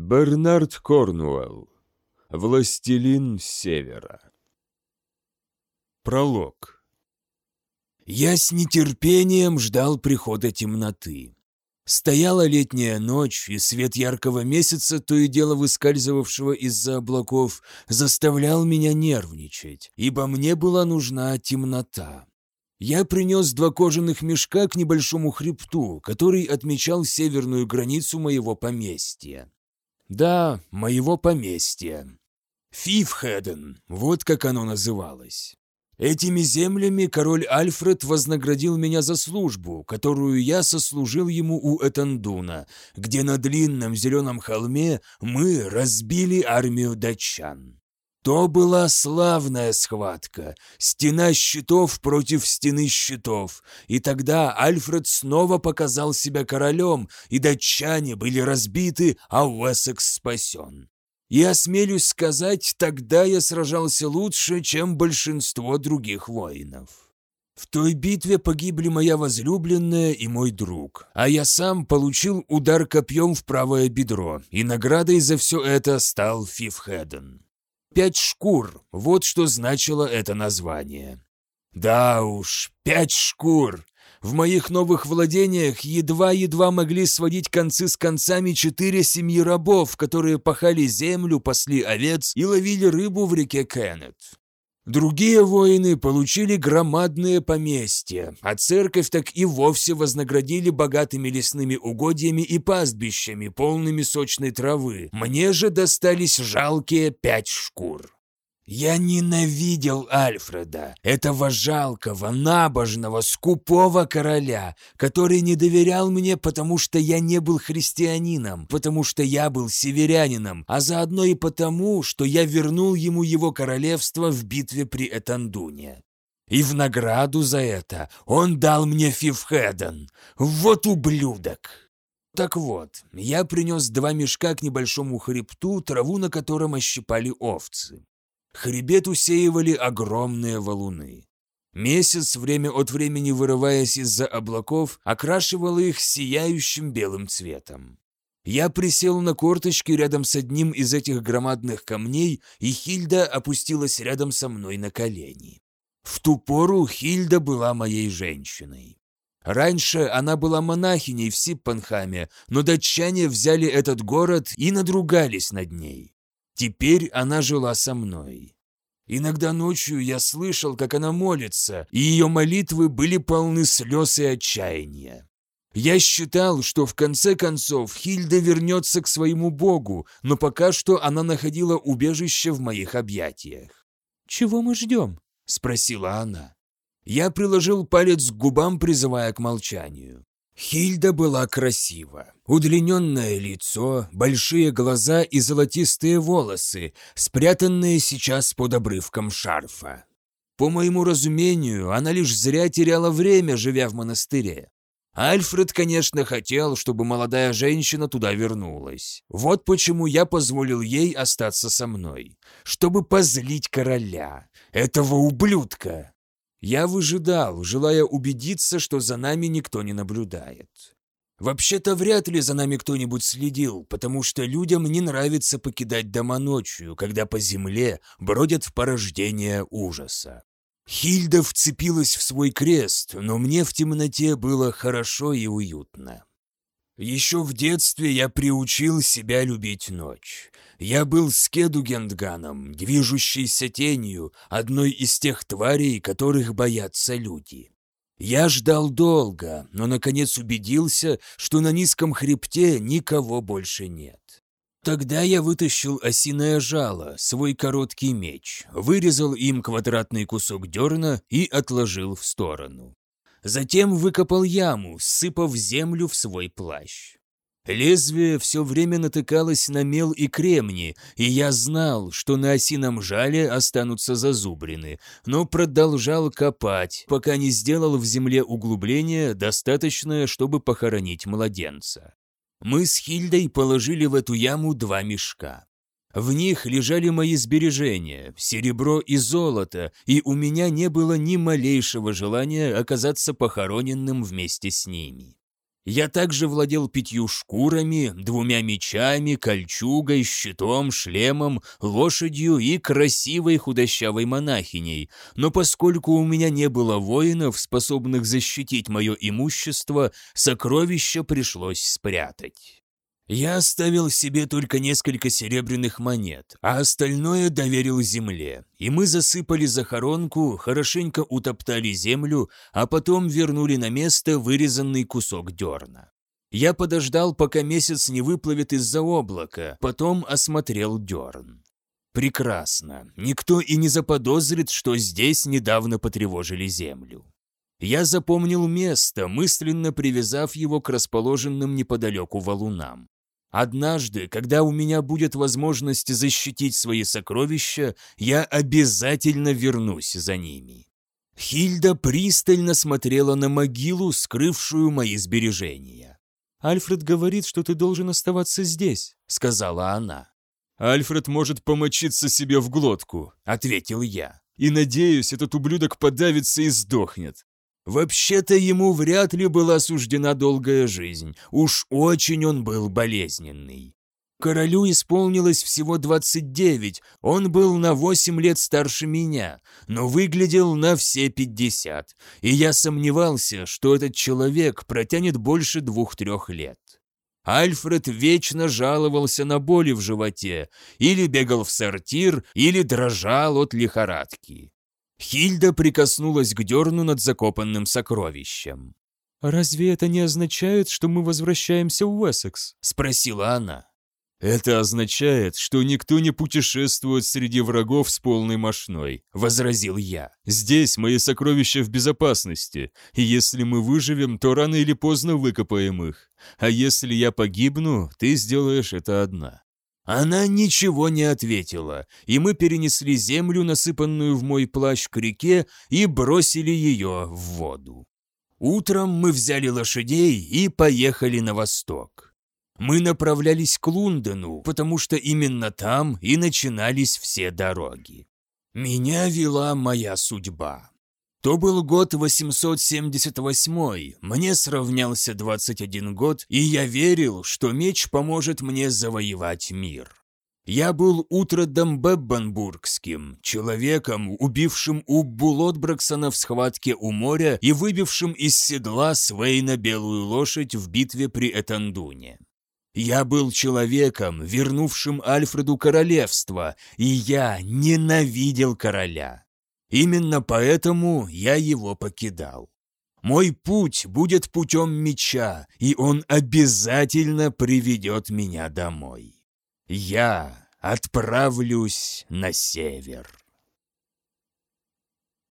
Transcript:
Бернард Корнуэлл. Властелин Севера. Пролог. Я с нетерпением ждал прихода темноты. Стояла летняя ночь, и свет яркого месяца, то и дело выскальзывавшего из-за облаков, заставлял меня нервничать, ибо мне была нужна темнота. Я принес два кожаных мешка к небольшому хребту, который отмечал северную границу моего поместья. Да, моего поместья. Фифхеден, вот как оно называлось. Этими землями король Альфред вознаградил меня за службу, которую я сослужил ему у Этандуна, где на длинном зеленом холме мы разбили армию датчан. То была славная схватка, стена щитов против стены щитов, и тогда Альфред снова показал себя королем, и датчане были разбиты, а Уэссекс спасен. И осмелюсь сказать, тогда я сражался лучше, чем большинство других воинов. В той битве погибли моя возлюбленная и мой друг, а я сам получил удар копьем в правое бедро, и наградой за все это стал Фифхеден. Пять шкур – вот что значило это название. Да уж, пять шкур. В моих новых владениях едва-едва могли сводить концы с концами четыре семьи рабов, которые пахали землю, пасли овец и ловили рыбу в реке Кеннет. Другие воины получили громадные поместья, а церковь так и вовсе вознаградили богатыми лесными угодьями и пастбищами, полными сочной травы. Мне же достались жалкие пять шкур. Я ненавидел Альфреда, этого жалкого, набожного, скупого короля, который не доверял мне, потому что я не был христианином, потому что я был северянином, а заодно и потому, что я вернул ему его королевство в битве при Этандуне. И в награду за это он дал мне Фифхеден. Вот ублюдок! Так вот, я принес два мешка к небольшому хребту, траву на котором ощипали овцы. Хребет усеивали огромные валуны. Месяц, время от времени вырываясь из-за облаков, окрашивал их сияющим белым цветом. Я присел на корточки рядом с одним из этих громадных камней, и Хильда опустилась рядом со мной на колени. В ту пору Хильда была моей женщиной. Раньше она была монахиней в Сиппанхаме, но датчане взяли этот город и надругались над ней. Теперь она жила со мной. Иногда ночью я слышал, как она молится, и ее молитвы были полны слез и отчаяния. Я считал, что в конце концов Хильда вернется к своему богу, но пока что она находила убежище в моих объятиях. «Чего мы ждем?» – спросила она. Я приложил палец к губам, призывая к молчанию. Хильда была красива. Удлиненное лицо, большие глаза и золотистые волосы, спрятанные сейчас под обрывком шарфа. По моему разумению, она лишь зря теряла время, живя в монастыре. Альфред, конечно, хотел, чтобы молодая женщина туда вернулась. Вот почему я позволил ей остаться со мной. Чтобы позлить короля. Этого ублюдка. Я выжидал, желая убедиться, что за нами никто не наблюдает. Вообще-то вряд ли за нами кто-нибудь следил, потому что людям не нравится покидать дома ночью, когда по земле бродят порождения ужаса. Хильда вцепилась в свой крест, но мне в темноте было хорошо и уютно. Еще в детстве я приучил себя любить ночь. Я был скедугендганом, движущейся тенью, одной из тех тварей, которых боятся люди. Я ждал долго, но наконец убедился, что на низком хребте никого больше нет. Тогда я вытащил осиное жало, свой короткий меч, вырезал им квадратный кусок дерна и отложил в сторону. Затем выкопал яму, сыпав землю в свой плащ. Лезвие все время натыкалось на мел и кремни, и я знал, что на осином жале останутся зазубрины, но продолжал копать, пока не сделал в земле углубление, достаточное, чтобы похоронить младенца. Мы с Хильдой положили в эту яму два мешка. В них лежали мои сбережения, серебро и золото, и у меня не было ни малейшего желания оказаться похороненным вместе с ними. Я также владел пятью шкурами, двумя мечами, кольчугой, щитом, шлемом, лошадью и красивой худощавой монахиней, но поскольку у меня не было воинов, способных защитить мое имущество, сокровища пришлось спрятать. Я оставил себе только несколько серебряных монет, а остальное доверил земле, и мы засыпали захоронку, хорошенько утоптали землю, а потом вернули на место вырезанный кусок дерна. Я подождал, пока месяц не выплывет из-за облака, потом осмотрел дерн. Прекрасно, никто и не заподозрит, что здесь недавно потревожили землю. Я запомнил место, мысленно привязав его к расположенным неподалеку валунам. Однажды, когда у меня будет возможность защитить свои сокровища, я обязательно вернусь за ними. Хильда пристально смотрела на могилу, скрывшую мои сбережения. «Альфред говорит, что ты должен оставаться здесь», — сказала она. «Альфред может помочиться себе в глотку», — ответил я. «И надеюсь, этот ублюдок подавится и сдохнет. Вообще-то ему вряд ли была суждена долгая жизнь, уж очень он был болезненный. Королю исполнилось всего 29, он был на 8 лет старше меня, но выглядел на все 50, и я сомневался, что этот человек протянет больше двух-трех лет. Альфред вечно жаловался на боли в животе, или бегал в сортир, или дрожал от лихорадки. Хильда прикоснулась к дерну над закопанным сокровищем. «Разве это не означает, что мы возвращаемся в Уэссекс?» – спросила она. «Это означает, что никто не путешествует среди врагов с полной мошной», – возразил я. «Здесь мои сокровища в безопасности, и если мы выживем, то рано или поздно выкопаем их. А если я погибну, ты сделаешь это одна». Она ничего не ответила, и мы перенесли землю, насыпанную в мой плащ к реке, и бросили ее в воду. Утром мы взяли лошадей и поехали на восток. Мы направлялись к Лундону, потому что именно там и начинались все дороги. Меня вела моя судьба. То был год 878, мне сравнялся 21 год, и я верил, что меч поможет мне завоевать мир. Я был Утродом Беббенбургским, человеком, убившим Уббу Лотбраксона в схватке у моря и выбившим из седла Свейна белую лошадь в битве при Этандуне. Я был человеком, вернувшим Альфреду королевство, и я ненавидел короля. Именно поэтому я его покидал. Мой путь будет путем меча, и он обязательно приведет меня домой. Я отправлюсь на север.